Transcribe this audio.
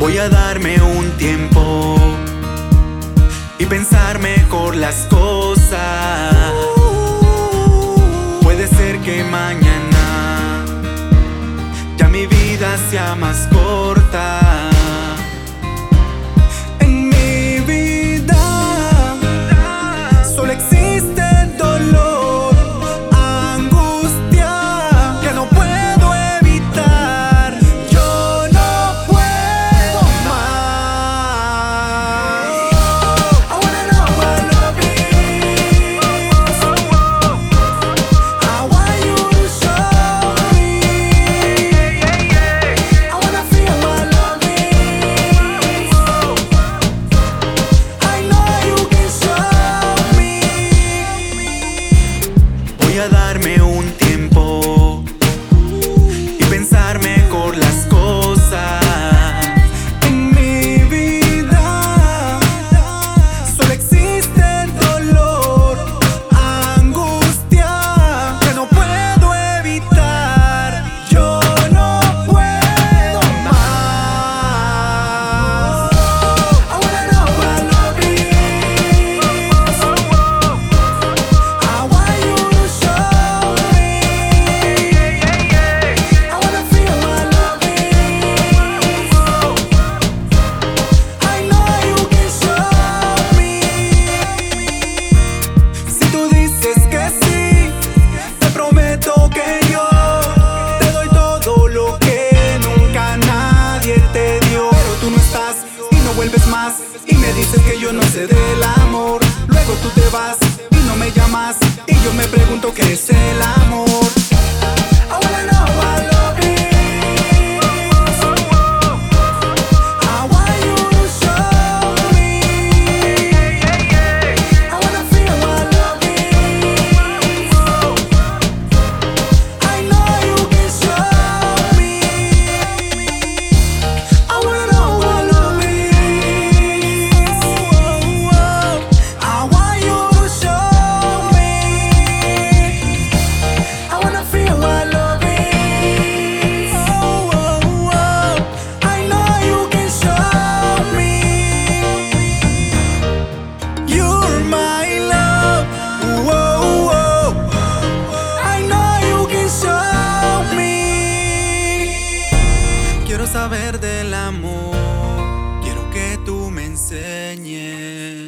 Voy a darme un tiempo y pensar mejor las cosas. Puede ser que mañana ya mi vida sea más corta. a darme vuelves más y me dices que yo no sé del amor. Luego tú te vas y no me llamas y yo me pregunto qué es el amor. I wanna know quiero saber del amor, quiero que tú me enseñes.